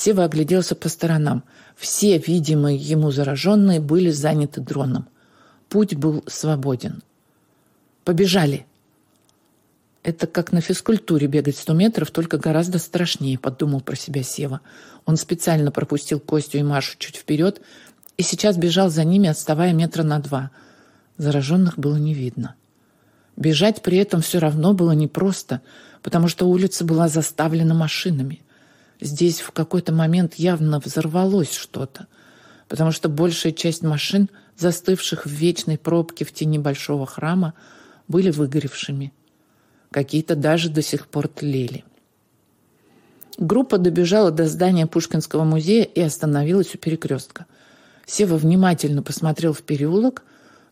Сева огляделся по сторонам. Все видимые ему зараженные были заняты дроном. Путь был свободен. «Побежали!» Это как на физкультуре бегать 100 метров, только гораздо страшнее, подумал про себя Сева. Он специально пропустил Костю и Машу чуть вперед и сейчас бежал за ними, отставая метра на два. Зараженных было не видно. Бежать при этом все равно было непросто, потому что улица была заставлена машинами. Здесь в какой-то момент явно взорвалось что-то, потому что большая часть машин, застывших в вечной пробке в тени большого храма, были выгоревшими. Какие-то даже до сих пор тлели. Группа добежала до здания Пушкинского музея и остановилась у перекрестка. Сева внимательно посмотрел в переулок,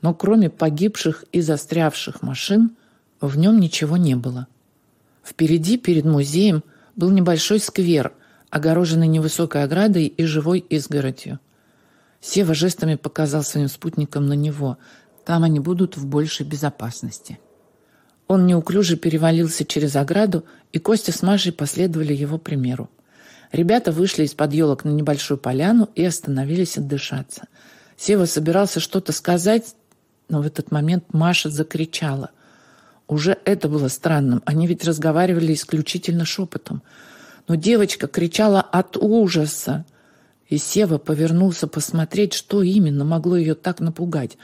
но кроме погибших и застрявших машин в нем ничего не было. Впереди, перед музеем, был небольшой сквер, огороженный невысокой оградой и живой изгородью. Сева жестами показал своим спутникам на него. Там они будут в большей безопасности. Он неуклюже перевалился через ограду, и Костя с Машей последовали его примеру. Ребята вышли из-под елок на небольшую поляну и остановились отдышаться. Сева собирался что-то сказать, но в этот момент Маша закричала. Уже это было странным. Они ведь разговаривали исключительно шепотом. Но девочка кричала от ужаса. И Сева повернулся посмотреть, что именно могло ее так напугать.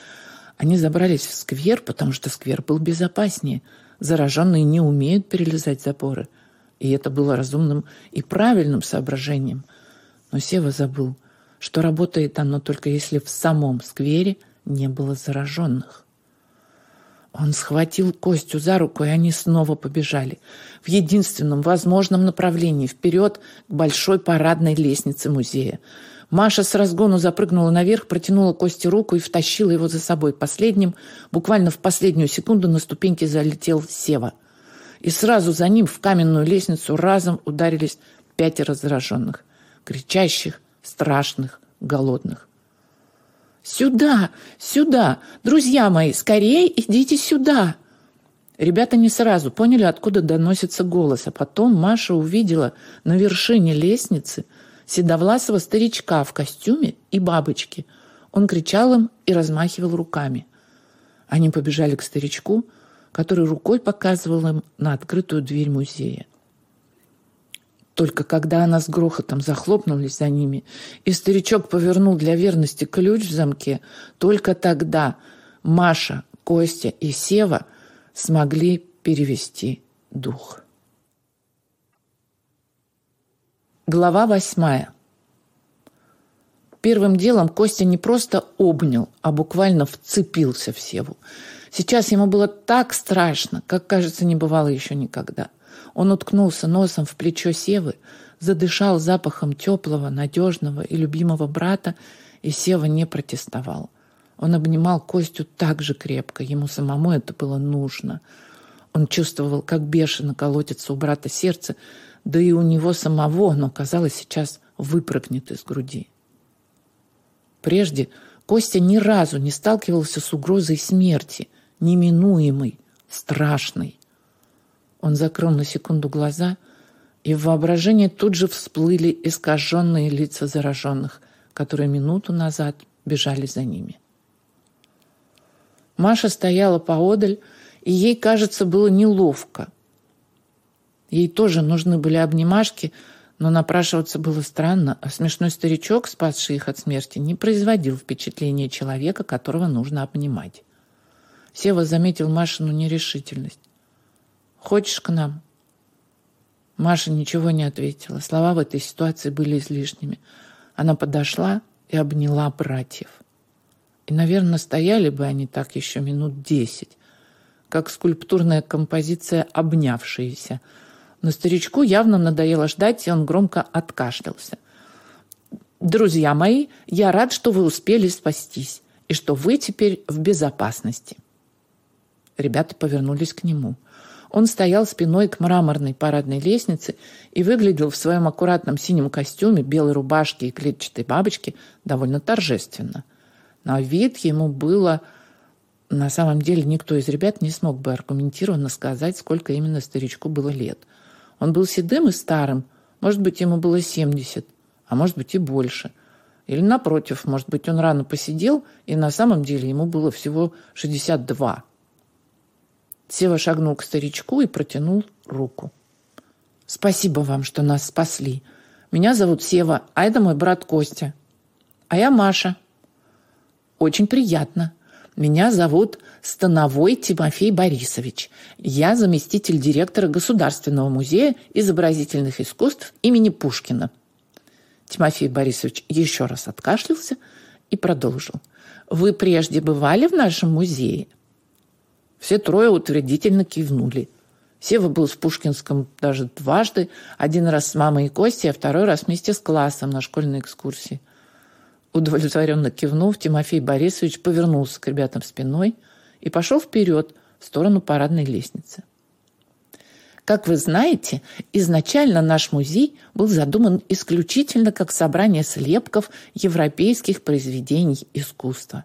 Они забрались в сквер, потому что сквер был безопаснее. Зараженные не умеют перелезать заборы. И это было разумным и правильным соображением. Но Сева забыл, что работает оно только если в самом сквере не было зараженных. Он схватил Костю за руку, и они снова побежали. В единственном возможном направлении, вперед к большой парадной лестнице музея. Маша с разгону запрыгнула наверх, протянула Косте руку и втащила его за собой. Последним, буквально в последнюю секунду, на ступеньки залетел Сева. И сразу за ним в каменную лестницу разом ударились пятеро зараженных. Кричащих, страшных, голодных. «Сюда! Сюда! Друзья мои, скорее идите сюда!» Ребята не сразу поняли, откуда доносится голос, а потом Маша увидела на вершине лестницы седовласого старичка в костюме и бабочке. Он кричал им и размахивал руками. Они побежали к старичку, который рукой показывал им на открытую дверь музея. Только когда она с грохотом захлопнулась за ними, и старичок повернул для верности ключ в замке, только тогда Маша, Костя и Сева смогли перевести дух. Глава восьмая. Первым делом Костя не просто обнял, а буквально вцепился в Севу. Сейчас ему было так страшно, как, кажется, не бывало еще никогда – он уткнулся носом в плечо Севы, задышал запахом теплого, надежного и любимого брата, и Сева не протестовал. Он обнимал Костю так же крепко, ему самому это было нужно. Он чувствовал, как бешено колотится у брата сердце, да и у него самого оно, казалось, сейчас выпрыгнет из груди. Прежде Костя ни разу не сталкивался с угрозой смерти, неминуемой, страшной. Он закрыл на секунду глаза, и в воображении тут же всплыли искаженные лица зараженных, которые минуту назад бежали за ними. Маша стояла поодаль, и ей, кажется, было неловко. Ей тоже нужны были обнимашки, но напрашиваться было странно, а смешной старичок, спасший их от смерти, не производил впечатления человека, которого нужно обнимать. Сева заметил Машину нерешительность. Хочешь к нам?» Маша ничего не ответила. Слова в этой ситуации были излишними. Она подошла и обняла братьев. И, наверное, стояли бы они так еще минут десять, как скульптурная композиция «Обнявшиеся». Но старичку явно надоело ждать, и он громко откашлялся. «Друзья мои, я рад, что вы успели спастись, и что вы теперь в безопасности». Ребята повернулись к нему – он стоял спиной к мраморной парадной лестнице и выглядел в своем аккуратном синем костюме, белой рубашке и клетчатой бабочке довольно торжественно. На вид ему было... На самом деле никто из ребят не смог бы аргументированно сказать, сколько именно старичку было лет. Он был седым и старым, может быть, ему было 70, а может быть и больше. Или напротив, может быть, он рано посидел, и на самом деле ему было всего 62. Сева шагнул к старичку и протянул руку. «Спасибо вам, что нас спасли. Меня зовут Сева, а это мой брат Костя. А я Маша. Очень приятно. Меня зовут Становой Тимофей Борисович. Я заместитель директора Государственного музея изобразительных искусств имени Пушкина. Тимофей Борисович еще раз откашлялся и продолжил. Вы прежде бывали в нашем музее? Все трое утвердительно кивнули. Сева был в Пушкинском даже дважды. Один раз с мамой и Костей, а второй раз вместе с классом на школьной экскурсии. Удовлетворенно кивнув, Тимофей Борисович повернулся к ребятам спиной и пошел вперед в сторону парадной лестницы. Как вы знаете, изначально наш музей был задуман исключительно как собрание слепков европейских произведений искусства.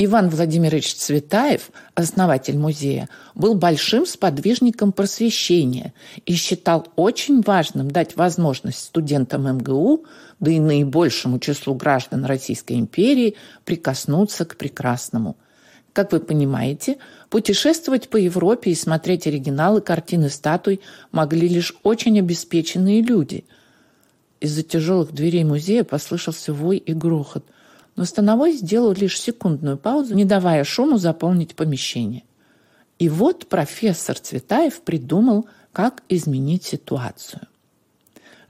Иван Владимирович Цветаев, основатель музея, был большим сподвижником просвещения и считал очень важным дать возможность студентам МГУ, да и наибольшему числу граждан Российской империи, прикоснуться к прекрасному. Как вы понимаете, путешествовать по Европе и смотреть оригиналы картины статуй могли лишь очень обеспеченные люди. Из-за тяжелых дверей музея послышался вой и грохот – но Становой сделал лишь секундную паузу, не давая шуму заполнить помещение. И вот профессор Цветаев придумал, как изменить ситуацию.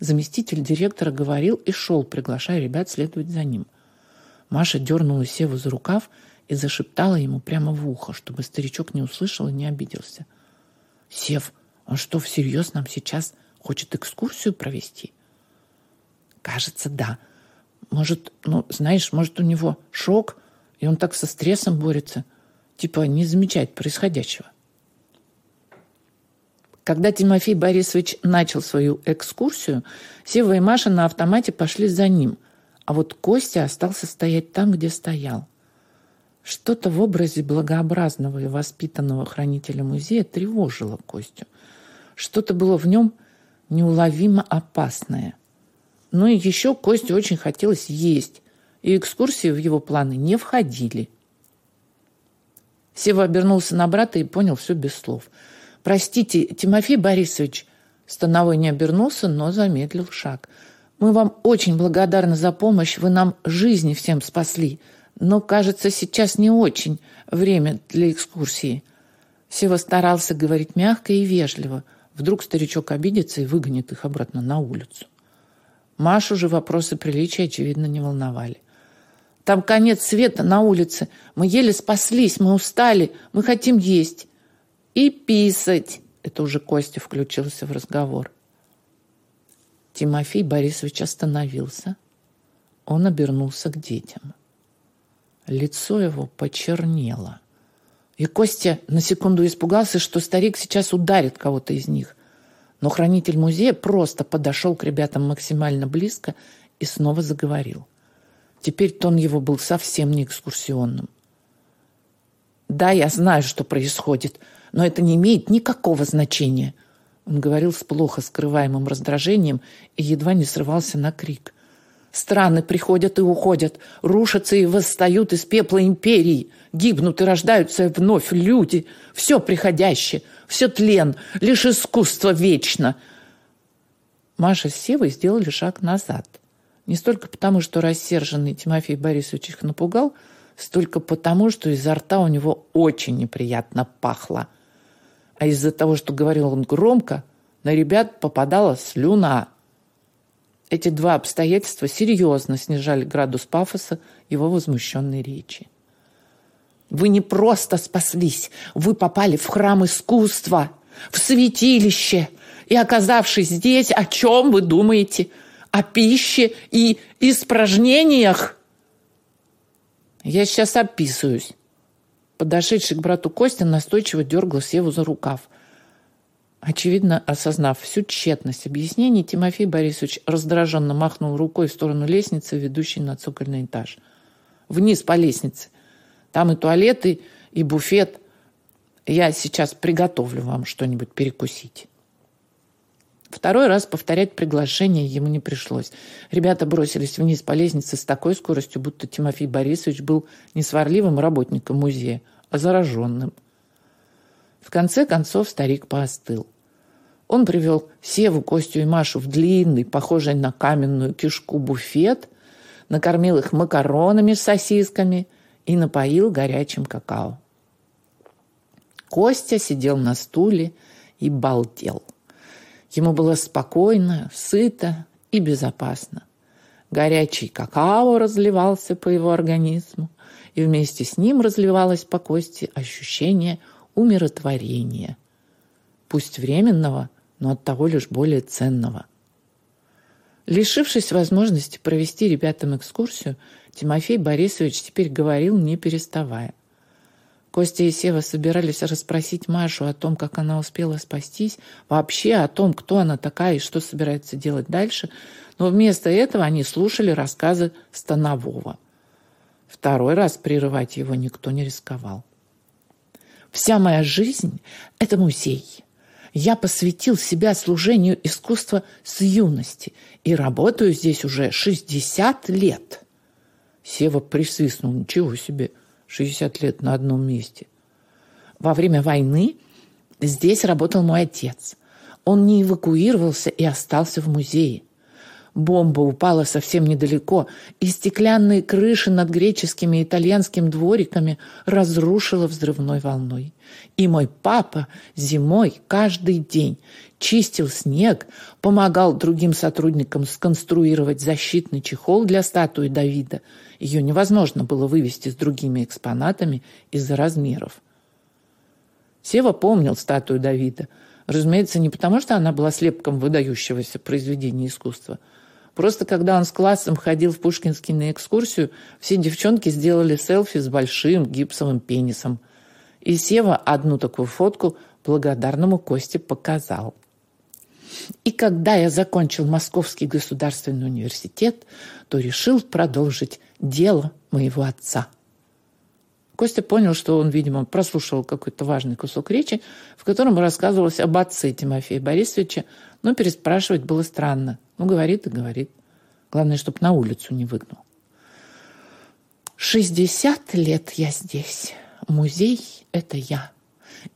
Заместитель директора говорил и шел, приглашая ребят следовать за ним. Маша дернула Севу за рукав и зашептала ему прямо в ухо, чтобы старичок не услышал и не обиделся. «Сев, он что, всерьез нам сейчас хочет экскурсию провести?» «Кажется, да», может, ну, знаешь, может, у него шок, и он так со стрессом борется, типа не замечает происходящего. Когда Тимофей Борисович начал свою экскурсию, Сева и Маша на автомате пошли за ним, а вот Костя остался стоять там, где стоял. Что-то в образе благообразного и воспитанного хранителя музея тревожило Костю. Что-то было в нем неуловимо опасное. Ну и еще Косте очень хотелось есть, и экскурсии в его планы не входили. Сева обернулся на брата и понял все без слов. «Простите, Тимофей Борисович», Становой не обернулся, но замедлил шаг. «Мы вам очень благодарны за помощь, вы нам жизни всем спасли, но, кажется, сейчас не очень время для экскурсии». Сева старался говорить мягко и вежливо. Вдруг старичок обидится и выгонит их обратно на улицу. Машу же вопросы приличия, очевидно, не волновали. Там конец света на улице. Мы еле спаслись, мы устали, мы хотим есть. И писать. Это уже Костя включился в разговор. Тимофей Борисович остановился. Он обернулся к детям. Лицо его почернело. И Костя на секунду испугался, что старик сейчас ударит кого-то из них. Но хранитель музея просто подошел к ребятам максимально близко и снова заговорил. Теперь тон его был совсем не экскурсионным. «Да, я знаю, что происходит, но это не имеет никакого значения», он говорил с плохо скрываемым раздражением и едва не срывался на крик. Страны приходят и уходят, рушатся и восстают из пепла империи, гибнут и рождаются вновь люди. Все приходящее, все тлен, лишь искусство вечно. Маша с Севой сделали шаг назад. Не столько потому, что рассерженный Тимофей Борисович их напугал, столько потому, что изо рта у него очень неприятно пахло. А из-за того, что говорил он громко, на ребят попадала слюна – эти два обстоятельства серьезно снижали градус пафоса его возмущенной речи. Вы не просто спаслись, вы попали в храм искусства, в святилище. И оказавшись здесь, о чем вы думаете? О пище и испражнениях? Я сейчас описываюсь. Подошедший к брату Костя настойчиво дергал Севу за рукав – Очевидно, осознав всю тщетность объяснений, Тимофей Борисович раздраженно махнул рукой в сторону лестницы, ведущей на цокольный этаж. «Вниз по лестнице. Там и туалеты, и буфет. Я сейчас приготовлю вам что-нибудь перекусить». Второй раз повторять приглашение ему не пришлось. Ребята бросились вниз по лестнице с такой скоростью, будто Тимофей Борисович был не сварливым работником музея, а зараженным. В конце концов старик поостыл. Он привел Севу, Костю и Машу в длинный, похожий на каменную кишку буфет, накормил их макаронами с сосисками и напоил горячим какао. Костя сидел на стуле и балдел. Ему было спокойно, сыто и безопасно. Горячий какао разливался по его организму, и вместе с ним разливалось по кости ощущение умиротворения. Пусть временного, но оттого лишь более ценного. Лишившись возможности провести ребятам экскурсию, Тимофей Борисович теперь говорил, не переставая. Костя и Сева собирались расспросить Машу о том, как она успела спастись, вообще о том, кто она такая и что собирается делать дальше, но вместо этого они слушали рассказы Станового. Второй раз прерывать его никто не рисковал. «Вся моя жизнь — это музей. Я посвятил себя служению искусства с юности и работаю здесь уже 60 лет». Сева присвистнул. «Ничего себе!» 60 лет на одном месте. Во время войны здесь работал мой отец. Он не эвакуировался и остался в музее. Бомба упала совсем недалеко, и стеклянные крыши над греческими и итальянскими двориками разрушила взрывной волной. И мой папа зимой каждый день чистил снег, помогал другим сотрудникам сконструировать защитный чехол для статуи Давида. Ее невозможно было вывести с другими экспонатами из-за размеров. Сева помнил статую Давида. Разумеется, не потому, что она была слепком выдающегося произведения искусства. Просто когда он с классом ходил в Пушкинский на экскурсию, все девчонки сделали селфи с большим гипсовым пенисом. И Сева одну такую фотку благодарному Косте показал. И когда я закончил Московский государственный университет, то решил продолжить дело моего отца. Костя понял, что он, видимо, прослушал какой-то важный кусок речи, в котором рассказывалось об отце Тимофея Борисовича, но переспрашивать было странно. Ну, говорит и говорит. Главное, чтобы на улицу не выгнал. «Шестьдесят лет я здесь. Музей — это я.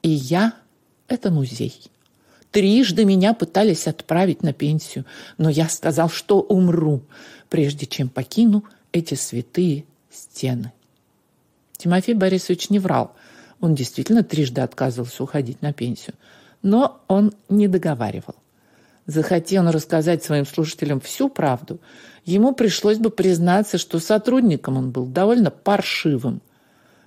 И я — это музей. Трижды меня пытались отправить на пенсию, но я сказал, что умру, прежде чем покину эти святые стены. Тимофей Борисович не врал. Он действительно трижды отказывался уходить на пенсию. Но он не договаривал. Захотел он рассказать своим слушателям всю правду, ему пришлось бы признаться, что сотрудником он был довольно паршивым.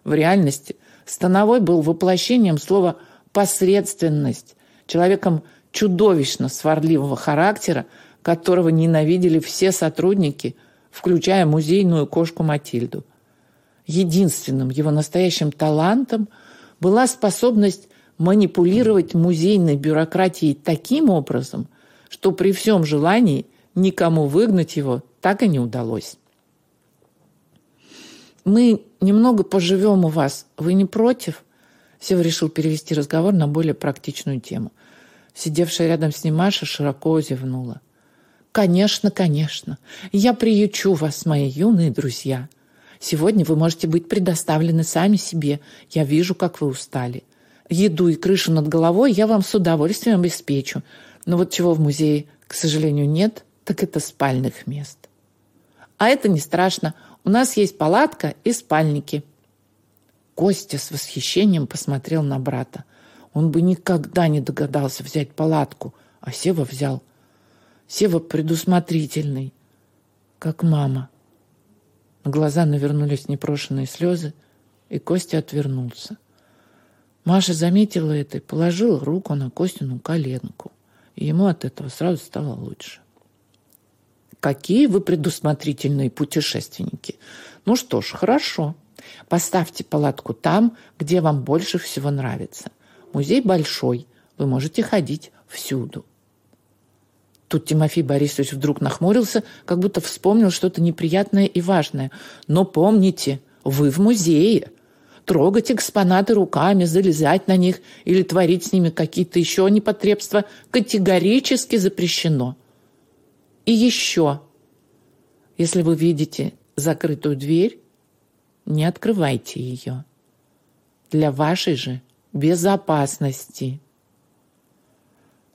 В реальности Становой был воплощением слова «посредственность», человеком чудовищно сварливого характера, которого ненавидели все сотрудники, включая музейную кошку Матильду. Единственным его настоящим талантом была способность манипулировать музейной бюрократией таким образом, что при всем желании никому выгнать его так и не удалось. «Мы немного поживем у вас. Вы не против?» Сева решил перевести разговор на более практичную тему. Сидевшая рядом с ним Маша широко зевнула. «Конечно, конечно. Я приючу вас, мои юные друзья. Сегодня вы можете быть предоставлены сами себе. Я вижу, как вы устали. Еду и крышу над головой я вам с удовольствием обеспечу. Но вот чего в музее, к сожалению, нет, так это спальных мест. А это не страшно. У нас есть палатка и спальники». Костя с восхищением посмотрел на брата. Он бы никогда не догадался взять палатку, а Сева взял. Сева предусмотрительный, как мама. На глаза навернулись непрошенные слезы, и Костя отвернулся. Маша заметила это и положила руку на Костину коленку. И ему от этого сразу стало лучше. Какие вы предусмотрительные путешественники. Ну что ж, хорошо. Поставьте палатку там, где вам больше всего нравится. Музей большой, вы можете ходить всюду. Тут Тимофей Борисович вдруг нахмурился, как будто вспомнил что-то неприятное и важное. Но помните, вы в музее. Трогать экспонаты руками, залезать на них или творить с ними какие-то еще непотребства категорически запрещено. И еще, если вы видите закрытую дверь, не открывайте ее. Для вашей же безопасности.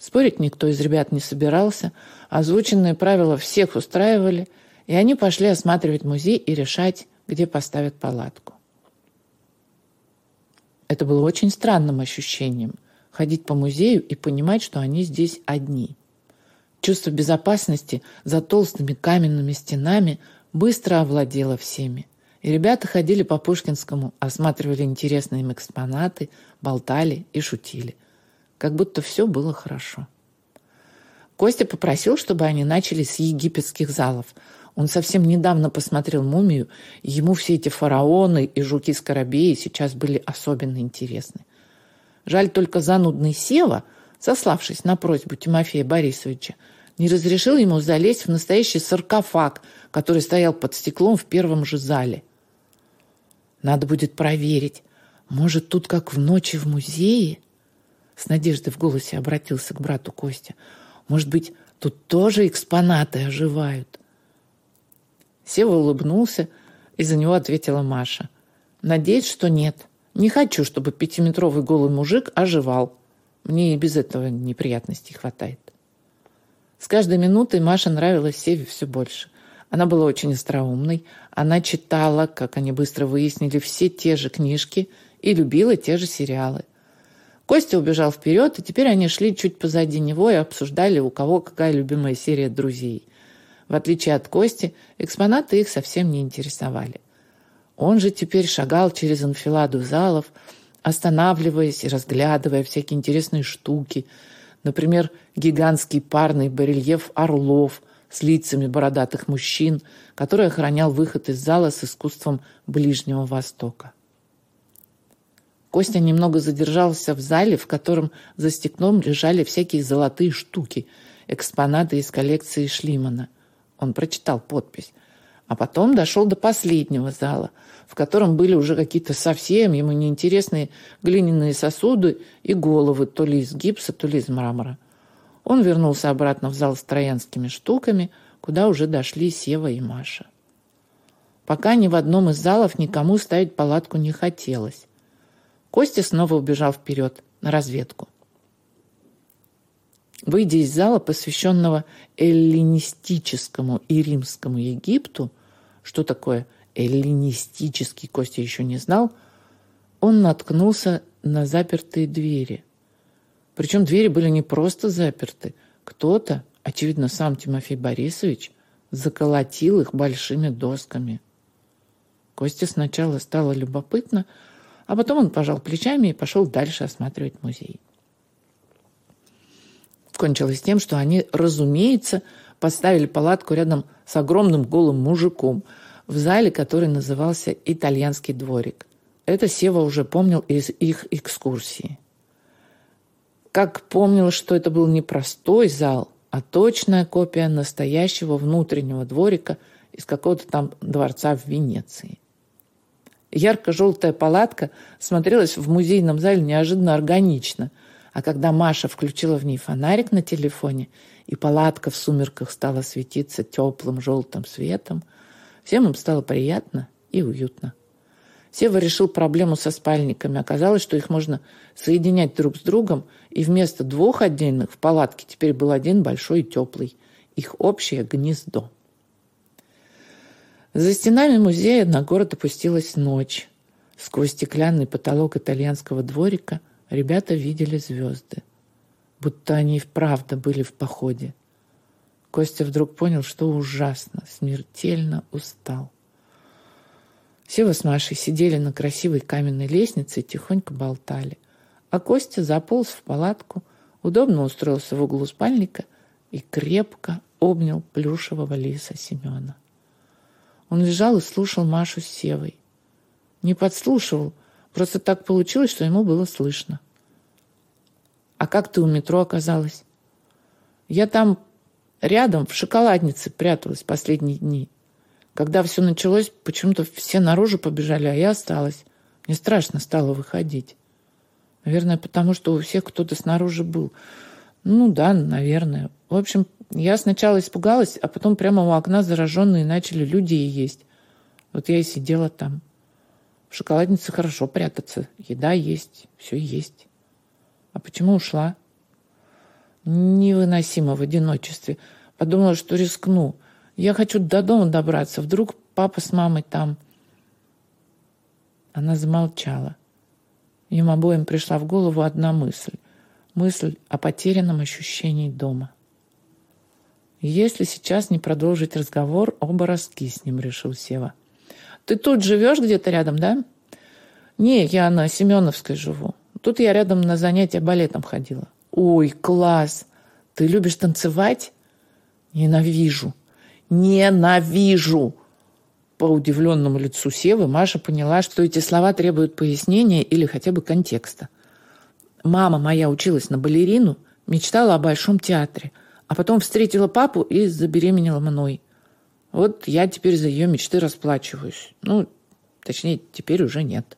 Спорить никто из ребят не собирался, озвученные правила всех устраивали, и они пошли осматривать музей и решать, где поставят палатку. Это было очень странным ощущением – ходить по музею и понимать, что они здесь одни. Чувство безопасности за толстыми каменными стенами быстро овладело всеми. И ребята ходили по Пушкинскому, осматривали интересные экспонаты, болтали и шутили – как будто все было хорошо. Костя попросил, чтобы они начали с египетских залов. Он совсем недавно посмотрел «Мумию», ему все эти фараоны и жуки-скоробеи сейчас были особенно интересны. Жаль только занудный Сева, сославшись на просьбу Тимофея Борисовича, не разрешил ему залезть в настоящий саркофаг, который стоял под стеклом в первом же зале. Надо будет проверить. Может, тут как в ночи в музее? С надеждой в голосе обратился к брату Костя. Может быть, тут тоже экспонаты оживают? Сева улыбнулся, и за него ответила Маша. Надеюсь, что нет. Не хочу, чтобы пятиметровый голый мужик оживал. Мне и без этого неприятностей хватает. С каждой минутой Маша нравилась Севе все больше. Она была очень остроумной. Она читала, как они быстро выяснили, все те же книжки и любила те же сериалы. Костя убежал вперед, и теперь они шли чуть позади него и обсуждали, у кого какая любимая серия «Друзей». В отличие от Кости, экспонаты их совсем не интересовали. Он же теперь шагал через анфиладу залов, останавливаясь и разглядывая всякие интересные штуки. Например, гигантский парный барельеф орлов с лицами бородатых мужчин, который охранял выход из зала с искусством Ближнего Востока. Костя немного задержался в зале, в котором за стеклом лежали всякие золотые штуки, экспонаты из коллекции Шлимана. Он прочитал подпись. А потом дошел до последнего зала, в котором были уже какие-то совсем ему неинтересные глиняные сосуды и головы то ли из гипса, то ли из мрамора. Он вернулся обратно в зал с троянскими штуками, куда уже дошли Сева и Маша. Пока ни в одном из залов никому ставить палатку не хотелось. Костя снова убежал вперед, на разведку. Выйдя из зала, посвященного эллинистическому и римскому Египту, что такое эллинистический, Костя еще не знал, он наткнулся на запертые двери. Причем двери были не просто заперты. Кто-то, очевидно, сам Тимофей Борисович, заколотил их большими досками. Косте сначала стало любопытно, а потом он пожал плечами и пошел дальше осматривать музей. Кончилось тем, что они, разумеется, поставили палатку рядом с огромным голым мужиком в зале, который назывался «Итальянский дворик». Это Сева уже помнил из их экскурсии. Как помнил, что это был не простой зал, а точная копия настоящего внутреннего дворика из какого-то там дворца в Венеции. Ярко-желтая палатка смотрелась в музейном зале неожиданно органично. А когда Маша включила в ней фонарик на телефоне, и палатка в сумерках стала светиться теплым желтым светом, всем им стало приятно и уютно. Сева решил проблему со спальниками. Оказалось, что их можно соединять друг с другом, и вместо двух отдельных в палатке теперь был один большой и теплый. Их общее гнездо. За стенами музея на город опустилась ночь. Сквозь стеклянный потолок итальянского дворика ребята видели звезды. Будто они и вправду были в походе. Костя вдруг понял, что ужасно, смертельно устал. Сева с Машей сидели на красивой каменной лестнице и тихонько болтали. А Костя заполз в палатку, удобно устроился в углу спальника и крепко обнял плюшевого лиса Семена. Он лежал и слушал Машу с Севой. Не подслушивал, просто так получилось, что ему было слышно. «А как ты у метро оказалась?» «Я там рядом, в шоколаднице пряталась последние дни. Когда все началось, почему-то все наружу побежали, а я осталась. Мне страшно стало выходить. Наверное, потому что у всех кто-то снаружи был. Ну да, наверное. В общем, я сначала испугалась, а потом прямо у окна зараженные начали люди есть. Вот я и сидела там. В шоколаднице хорошо прятаться. Еда есть, все есть. А почему ушла? Невыносимо в одиночестве. Подумала, что рискну. Я хочу до дома добраться. Вдруг папа с мамой там. Она замолчала. Им обоим пришла в голову одна мысль. Мысль о потерянном ощущении дома. Если сейчас не продолжить разговор, оба раскиснем, решил Сева. Ты тут живешь где-то рядом, да? Не, я на Семеновской живу. Тут я рядом на занятия балетом ходила. Ой, класс! Ты любишь танцевать? Ненавижу. Ненавижу! По удивленному лицу Севы Маша поняла, что эти слова требуют пояснения или хотя бы контекста. Мама моя училась на балерину, мечтала о большом театре, а потом встретила папу и забеременела мной. Вот я теперь за ее мечты расплачиваюсь. Ну, точнее, теперь уже нет.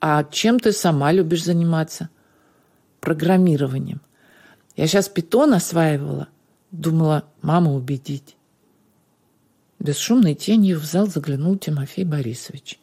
А чем ты сама любишь заниматься? Программированием. Я сейчас питон осваивала. Думала, маму убедить. Бесшумной тенью в зал заглянул Тимофей Борисович.